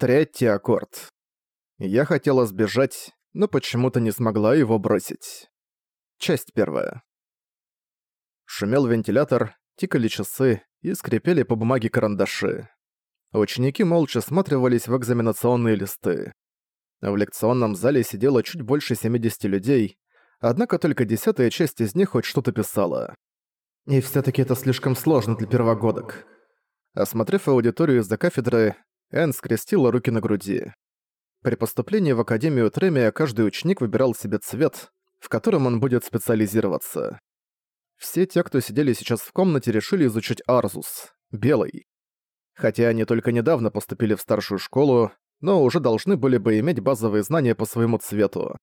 Третий аккорд. Я хотела сбежать, но почему-то не смогла его бросить. Часть первая. Шумел вентилятор, тикали часы и скрипели по бумаге карандаши. Ученики молча сматривались в экзаменационные листы. В лекционном зале сидело чуть больше 70 людей, однако только десятая часть из них хоть что-то писала. И все таки это слишком сложно для первогодок. Осмотрев аудиторию из-за кафедры, Энн скрестила руки на груди. При поступлении в Академию Тремия каждый ученик выбирал себе цвет, в котором он будет специализироваться. Все те, кто сидели сейчас в комнате, решили изучить Арзус, белый. Хотя они только недавно поступили в старшую школу, но уже должны были бы иметь базовые знания по своему цвету.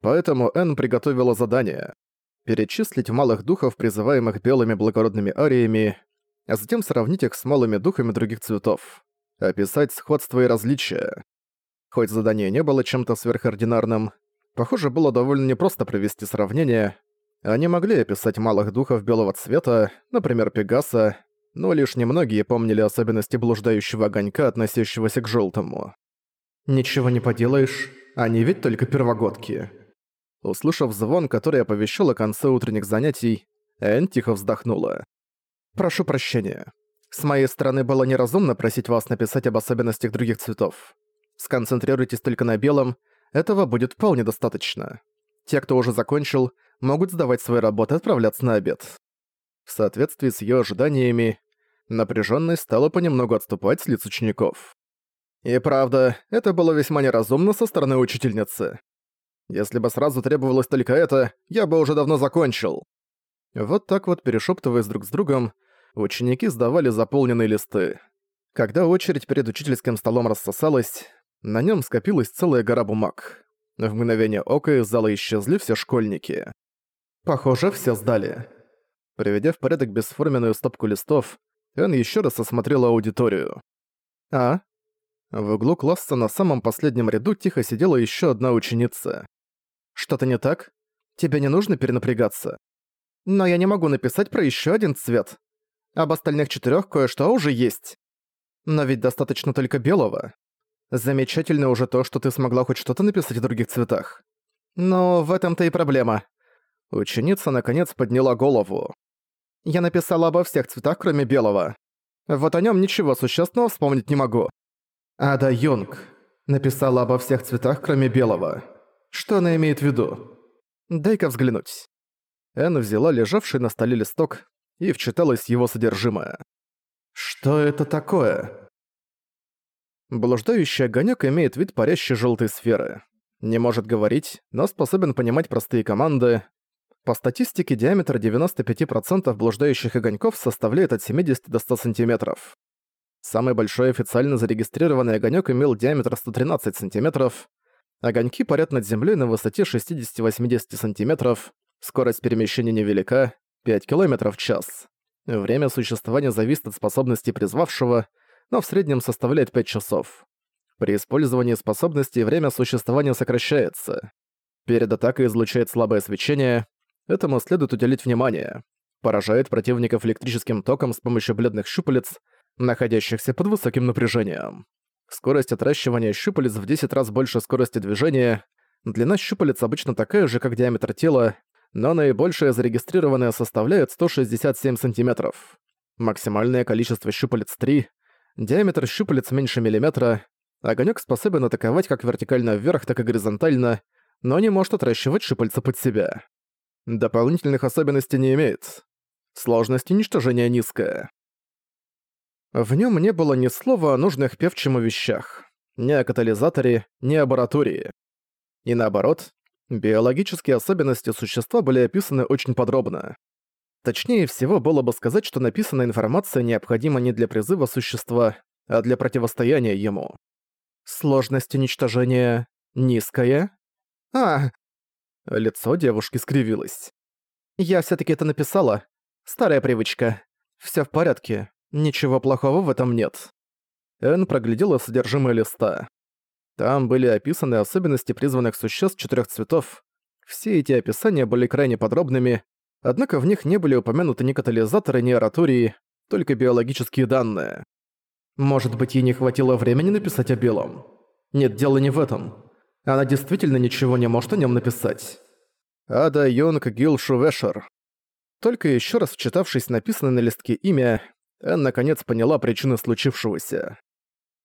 Поэтому Энн приготовила задание — перечислить малых духов, призываемых белыми благородными ариями, а затем сравнить их с малыми духами других цветов, описать сходство и различия. Хоть задание не было чем-то сверхординарным, похоже, было довольно непросто провести сравнение. Они могли описать малых духов белого цвета, например, Пегаса, но лишь немногие помнили особенности блуждающего огонька, относящегося к желтому. «Ничего не поделаешь, они ведь только первогодки». Услышав звон, который оповещал о конце утренних занятий, Энн тихо вздохнула. «Прошу прощения. С моей стороны было неразумно просить вас написать об особенностях других цветов. Сконцентрируйтесь только на белом, этого будет вполне достаточно. Те, кто уже закончил, могут сдавать свои работы и отправляться на обед. В соответствии с ее ожиданиями, напряженность стала понемногу отступать с лиц учеников. И правда, это было весьма неразумно со стороны учительницы. Если бы сразу требовалось только это, я бы уже давно закончил. Вот так вот, перешептываясь друг с другом, ученики сдавали заполненные листы. Когда очередь перед учительским столом рассосалась, на нем скопилась целая гора бумаг. В мгновение ока из зала исчезли все школьники. Похоже, все сдали. Приведя в порядок бесформенную стопку листов, Энн еще раз осмотрела аудиторию. «А?» В углу класса на самом последнем ряду тихо сидела еще одна ученица. «Что-то не так? Тебе не нужно перенапрягаться?» «Но я не могу написать про еще один цвет. Об остальных четырех кое-что уже есть. Но ведь достаточно только белого. Замечательно уже то, что ты смогла хоть что-то написать в других цветах. Но в этом-то и проблема. Ученица наконец подняла голову. Я написала обо всех цветах, кроме белого. Вот о нем ничего существенного вспомнить не могу. Ада Юнг написала обо всех цветах, кроме белого. Что она имеет в виду? Дай-ка взглянуть. Энн взяла лежавший на столе листок и вчиталась его содержимое. Что это такое? Блуждающий огонек имеет вид парящей желтой сферы. Не может говорить, но способен понимать простые команды. По статистике, диаметр 95% блуждающих огоньков составляет от 70 до 100 см. Самый большой официально зарегистрированный огонек имел диаметр 113 см. Огоньки парят над землей на высоте 60-80 см. Скорость перемещения невелика — 5 км в час. Время существования зависит от способности призвавшего — но в среднем составляет 5 часов. При использовании способности время существования сокращается. Перед атакой излучает слабое свечение, этому следует уделить внимание. Поражает противников электрическим током с помощью бледных щупалец, находящихся под высоким напряжением. Скорость отращивания щупалец в 10 раз больше скорости движения, длина щупалец обычно такая же, как диаметр тела, но наибольшая зарегистрированная составляет 167 см. Максимальное количество щупалец 3, Диаметр щупалец меньше миллиметра. Огонёк способен атаковать как вертикально вверх, так и горизонтально, но не может отращивать щупальца под себя. Дополнительных особенностей не имеет. Сложность уничтожения низкая. В нем не было ни слова о нужных певчему вещах. Ни о катализаторе, ни о баратурии. И наоборот, биологические особенности существа были описаны очень подробно. Точнее всего было бы сказать, что написанная информация необходима не для призыва существа, а для противостояния ему. Сложность уничтожения низкая? А! Лицо девушки скривилось. Я все таки это написала. Старая привычка. Все в порядке. Ничего плохого в этом нет. Эн проглядела содержимое листа. Там были описаны особенности призванных существ четырех цветов. Все эти описания были крайне подробными, Однако в них не были упомянуты ни катализаторы, ни оратории, только биологические данные. Может быть, ей не хватило времени написать о белом? Нет, дело не в этом. Она действительно ничего не может о нем написать. Ада Йонг Гил Шувешер. Только еще раз вчитавшись написанное на листке имя, Энн наконец поняла причины случившегося.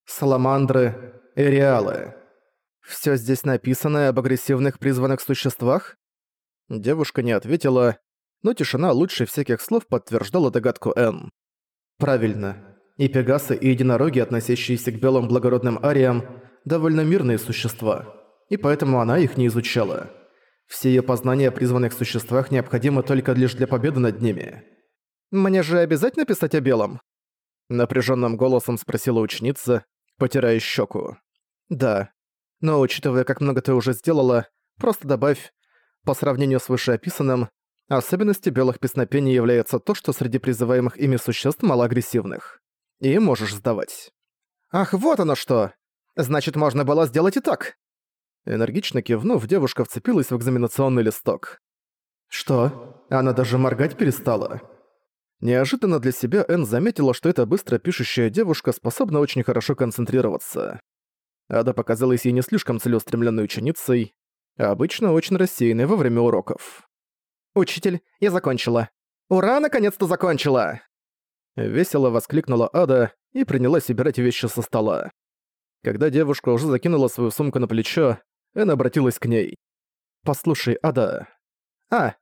Саламандры, Эриалы. Всё здесь написано об агрессивных призванных существах? Девушка не ответила, но тишина лучше всяких слов подтверждала догадку Энн. Правильно. И пегасы, и единороги, относящиеся к белым благородным ариям, довольно мирные существа, и поэтому она их не изучала. Все её познания о призванных существах необходимы только лишь для победы над ними. «Мне же обязательно писать о белом?» Напряженным голосом спросила ученица, потирая щеку. «Да. Но учитывая, как много ты уже сделала, просто добавь, по сравнению с вышеописанным, особенностью белых песнопений является то, что среди призываемых ими существ малоагрессивных. И можешь сдавать». «Ах, вот оно что! Значит, можно было сделать и так!» Энергично кивнув, девушка вцепилась в экзаменационный листок. «Что? Она даже моргать перестала?» Неожиданно для себя Энн заметила, что эта быстро пишущая девушка способна очень хорошо концентрироваться. Ада показалась ей не слишком целеустремленной ученицей, а обычно очень рассеянной во время уроков. «Учитель, я закончила! Ура, наконец-то закончила!» Весело воскликнула Ада и принялась собирать вещи со стола. Когда девушка уже закинула свою сумку на плечо, Энн обратилась к ней. «Послушай, Ада...» «А,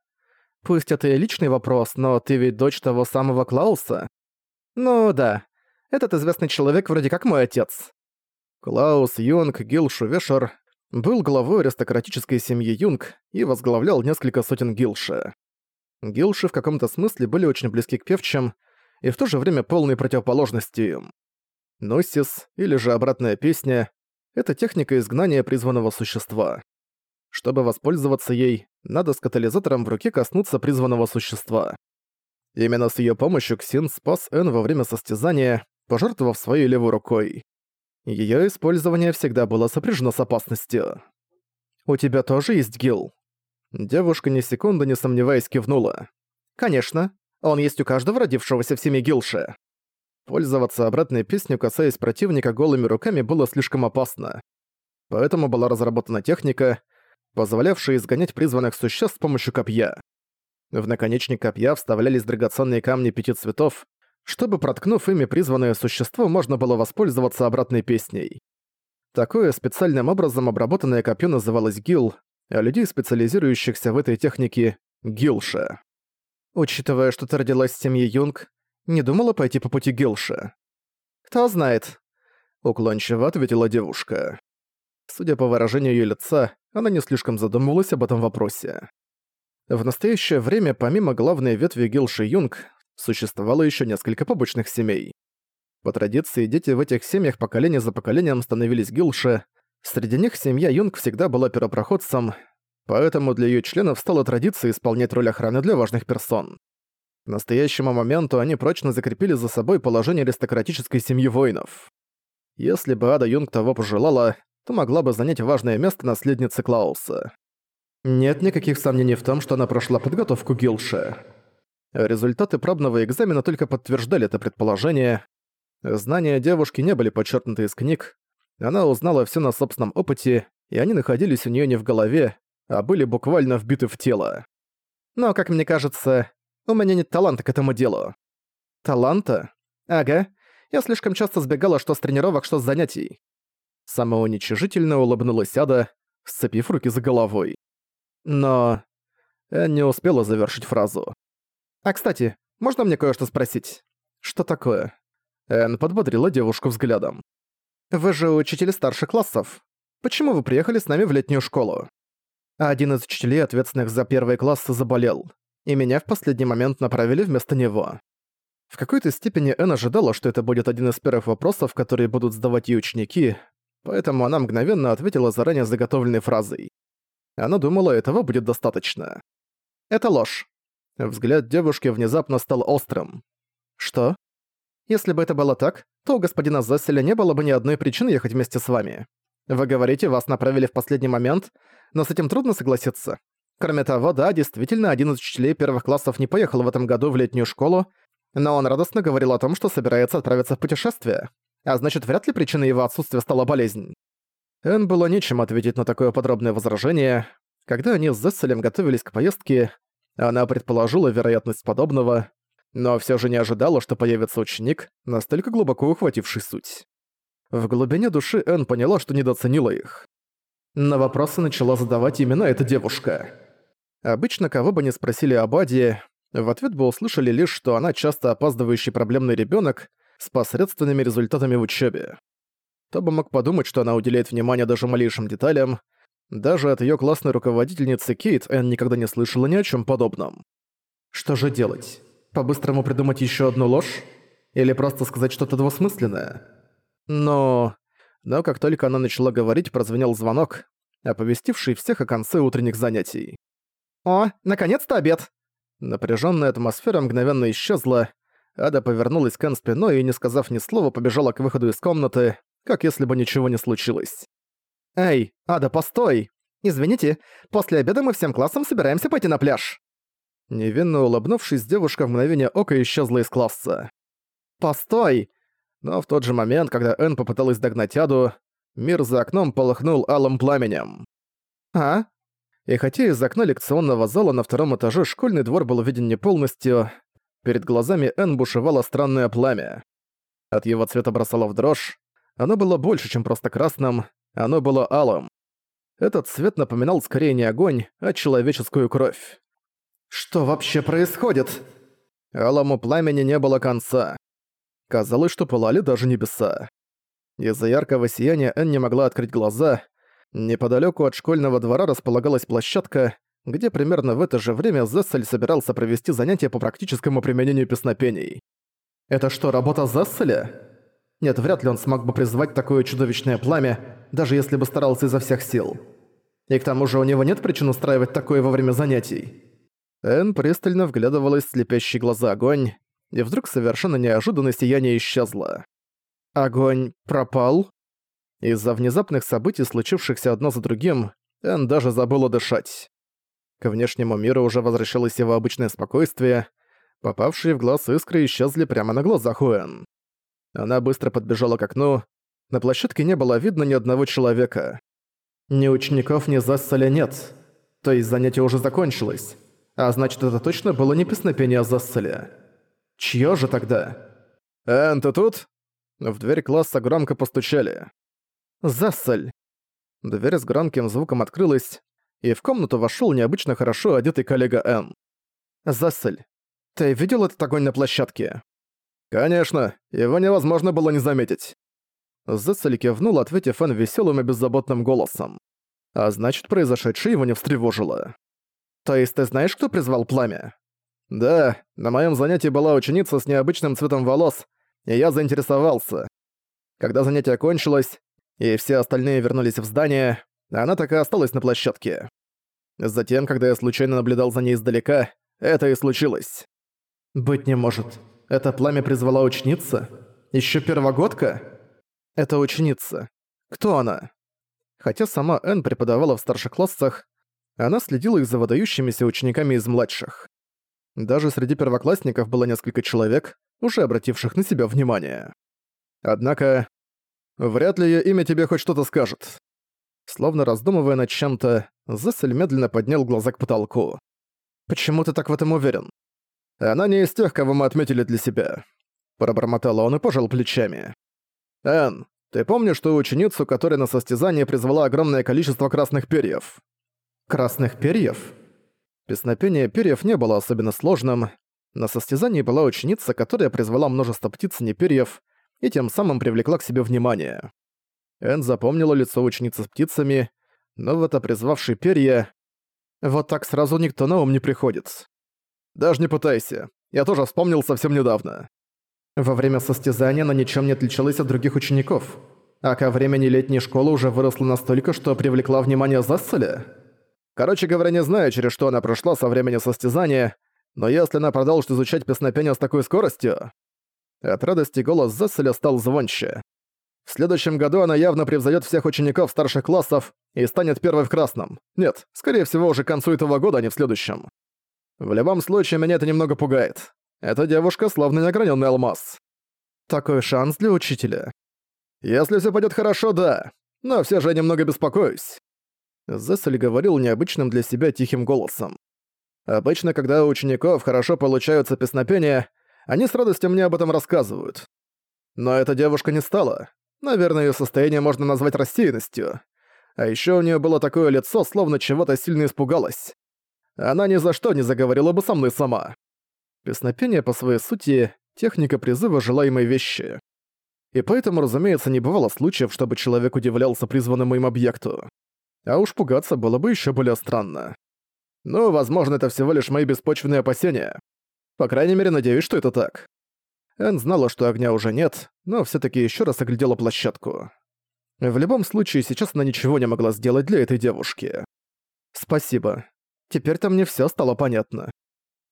Пусть это и личный вопрос, но ты ведь дочь того самого Клауса? Ну да, этот известный человек вроде как мой отец. Клаус Юнг Гил Шувешер был главой аристократической семьи Юнг и возглавлял несколько сотен гилши. Гилши в каком-то смысле были очень близки к певчим и в то же время полной противоположности им. Носис, или же обратная песня, это техника изгнания призванного существа. Чтобы воспользоваться ей, надо с катализатором в руке коснуться призванного существа. Именно с её помощью Ксин спас Эн во время состязания, пожертвовав своей левой рукой. Её использование всегда было сопряжено с опасностью. «У тебя тоже есть гил?» Девушка ни секунды не сомневаясь кивнула. «Конечно. Он есть у каждого родившегося в семье Гилши». Пользоваться обратной песней, касаясь противника голыми руками, было слишком опасно. Поэтому была разработана техника, позволявшие изгонять призванных существ с помощью копья. В наконечник копья вставлялись драгоценные камни пяти цветов, чтобы, проткнув ими призванное существо, можно было воспользоваться обратной песней. Такое специальным образом обработанное копье называлось гил, а людей, специализирующихся в этой технике — гилша. Учитывая, что ты родилась в семье Юнг, не думала пойти по пути гилша? «Кто знает», — уклончиво ответила девушка. Судя по выражению её лица, она не слишком задумывалась об этом вопросе. В настоящее время, помимо главной ветви Гилши Юнг, существовало еще несколько побочных семей. По традиции, дети в этих семьях поколение за поколением становились Гилши, среди них семья Юнг всегда была первопроходцем, поэтому для ее членов стала традицией исполнять роль охраны для важных персон. К настоящему моменту они прочно закрепили за собой положение аристократической семьи воинов. Если бы Ада Юнг того пожелала, то могла бы занять важное место наследницы Клауса. Нет никаких сомнений в том, что она прошла подготовку Гилше. Результаты пробного экзамена только подтверждали это предположение. Знания девушки не были подчеркнуты из книг. Она узнала все на собственном опыте, и они находились у нее не в голове, а были буквально вбиты в тело. Но, как мне кажется, у меня нет таланта к этому делу. Таланта? Ага. Я слишком часто сбегала что с тренировок, что с занятий. Самоуничижительно улыбнулась Ада, сцепив руки за головой. Но... Энн не успела завершить фразу. «А, кстати, можно мне кое-что спросить?» «Что такое?» Энн подбодрила девушку взглядом. «Вы же учитель старших классов. Почему вы приехали с нами в летнюю школу?» Один из учителей, ответственных за первые классы, заболел, и меня в последний момент направили вместо него. В какой-то степени Энн ожидала, что это будет один из первых вопросов, которые будут задавать ей ученики, поэтому она мгновенно ответила заранее заготовленной фразой. Она думала, этого будет достаточно. «Это ложь». Взгляд девушки внезапно стал острым. «Что? Если бы это было так, то у господина Зесселя не было бы ни одной причины ехать вместе с вами. Вы говорите, вас направили в последний момент, но с этим трудно согласиться. Кроме того, да, действительно, один из учителей первых классов не поехал в этом году в летнюю школу, но он радостно говорил о том, что собирается отправиться в путешествие. А значит, вряд ли причиной его отсутствия стала болезнь. Эн было нечем ответить на такое подробное возражение. Когда они с Зесселем готовились к поездке, она предположила вероятность подобного, но все же не ожидала, что появится ученик, настолько глубоко ухвативший суть. В глубине души Эн поняла, что недооценила их. На вопросы начала задавать именно эта девушка. Обычно, кого бы ни спросили об Аде, в ответ бы услышали лишь, что она часто опаздывающий проблемный ребенок с посредственными результатами в учебе. Кто бы мог подумать, что она уделяет внимание даже малейшим деталям. Даже от ее классной руководительницы Кейт Энн никогда не слышала ни о чем подобном. Что же делать? По-быстрому придумать еще одну ложь? Или просто сказать что-то двусмысленное? Но... Но как только она начала говорить, прозвенел звонок, оповестивший всех о конце утренних занятий. «О, наконец-то обед!» Напряженная атмосфера мгновенно исчезла, Ада повернулась к Эн спиной и, не сказав ни слова, побежала к выходу из комнаты, как если бы ничего не случилось. «Эй, Ада, постой! Извините, после обеда мы всем классом собираемся пойти на пляж!» Невинно улыбнувшись, девушка в мгновение ока исчезла из класса. «Постой!» Но в тот же момент, когда Энн попыталась догнать Аду, мир за окном полыхнул алым пламенем. «А?» И хотя из окна лекционного зала на втором этаже школьный двор был виден не полностью, перед глазами Энн бушевало странное пламя. От его цвета бросало в дрожь, оно было больше, чем просто красным, оно было алым. Этот цвет напоминал скорее не огонь, а человеческую кровь. «Что вообще происходит?» Алому пламени не было конца. Казалось, что пылали даже небеса. Из-за яркого сияния Энн не могла открыть глаза. Неподалеку от школьного двора располагалась площадка, где примерно в это же время Зессель собирался провести занятия по практическому применению песнопений. «Это что, работа Зесселя?» Нет, вряд ли он смог бы призвать такое чудовищное пламя, даже если бы старался изо всех сил. И к тому же у него нет причин устраивать такое во время занятий. Энн пристально вглядывалась в слепящие глаза огонь, и вдруг совершенно неожиданно сияние исчезло. Огонь пропал? Из-за внезапных событий, случившихся одно за другим, Энн даже забыла дышать. К внешнему миру уже возвращалось его обычное спокойствие, попавшие в глаз искры исчезли прямо на глазах у Энн. Она быстро подбежала к окну. На площадке не было видно ни одного человека. Ни учеников, ни Засселя нет. То есть занятие уже закончилось. А значит, это точно было не песнопение Засселя. Чьё же тогда? «Эн, ты тут?» В дверь класса громко постучали. «Зассель!» Дверь с громким звуком открылась, и в комнату вошёл необычно хорошо одетый коллега Эн. «Зассель, ты видел этот огонь на площадке?» «Конечно, его невозможно было не заметить». Зессель кивнул, ответив Энн веселым и беззаботным голосом. А значит, произошедшее его не встревожило. «То есть ты знаешь, кто призвал пламя?» «Да, на моем занятии была ученица с необычным цветом волос, и я заинтересовался. Когда занятие кончилось, и все остальные вернулись в здание, она так и осталась на площадке. Затем, когда я случайно наблюдал за ней издалека, это и случилось. «Быть не может. Это пламя призвала ученица? Ещё первогодка? Это ученица. Кто она? Хотя сама Энн преподавала в старших классах, она следила их за выдающимися учениками из младших. Даже среди первоклассников было несколько человек, уже обративших на себя внимание. Однако, вряд ли её имя тебе хоть что-то скажет. Словно раздумывая над чем-то, Зессель медленно поднял глаза к потолку. «Почему ты так в этом уверен?» Она не из тех, кого мы отметили для себя. Пробормотал он и пожал плечами. Эн, ты помнишь ту ученицу, которая на состязание призвала огромное количество красных перьев? Красных перьев? Песнопение перьев не было особенно сложным. На состязании была ученица, которая призвала множество птиц не перьев и тем самым привлекла к себе внимание. Эн запомнила лицо ученицы с птицами, но в это призвавший перья... Вот так сразу никто на ум не приходит. Даже не пытайся. Я тоже вспомнил совсем недавно. Во время состязания она ничем не отличалась от других учеников. А ко времени летней школы уже выросла настолько, что привлекла внимание Засселя. Короче говоря, не знаю, через что она прошла со времени состязания, но если она продолжит изучать песнопение с такой скоростью... От радости голос Засселя стал звонче. В следующем году она явно превзойдет всех учеников старших классов и станет первой в красном. Нет, скорее всего, уже к концу этого года, а не в следующем. В любом случае, меня это немного пугает. Эта девушка словно неограненный алмаз. Такой шанс для учителя. Если все пойдет хорошо, да. Но все же я немного беспокоюсь. Зессель говорил необычным для себя тихим голосом. Обычно, когда у учеников хорошо получаются песнопения, они с радостью мне об этом рассказывают. Но эта девушка не стала. Наверное, ее состояние можно назвать рассеянностью. А еще у нее было такое лицо, словно чего-то сильно испугалась. Она ни за что не заговорила бы со мной сама. Песнопение по своей сути — техника призыва желаемой вещи. И поэтому, разумеется, не бывало случаев, чтобы человек удивлялся призванному им объекту. А уж пугаться было бы еще более странно. Ну, возможно, это всего лишь мои беспочвенные опасения. По крайней мере, надеюсь, что это так. Эн знала, что огня уже нет, но все таки еще раз оглядела площадку. В любом случае, сейчас она ничего не могла сделать для этой девушки. «Спасибо. Теперь-то мне все стало понятно.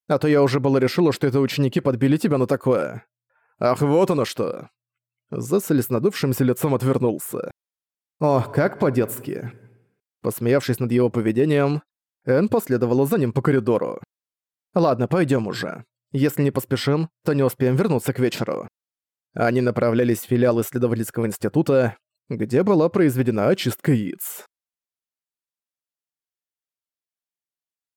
А то я уже было решила, что это ученики подбили тебя на такое. Ах, вот оно что!» Зессель с надувшимся лицом отвернулся. «О, как по-детски!» Посмеявшись над его поведением, Эн последовала за ним по коридору. «Ладно, пойдем уже. Если не поспешим, то не успеем вернуться к вечеру». Они направлялись в филиал исследовательского института, где была произведена очистка яиц.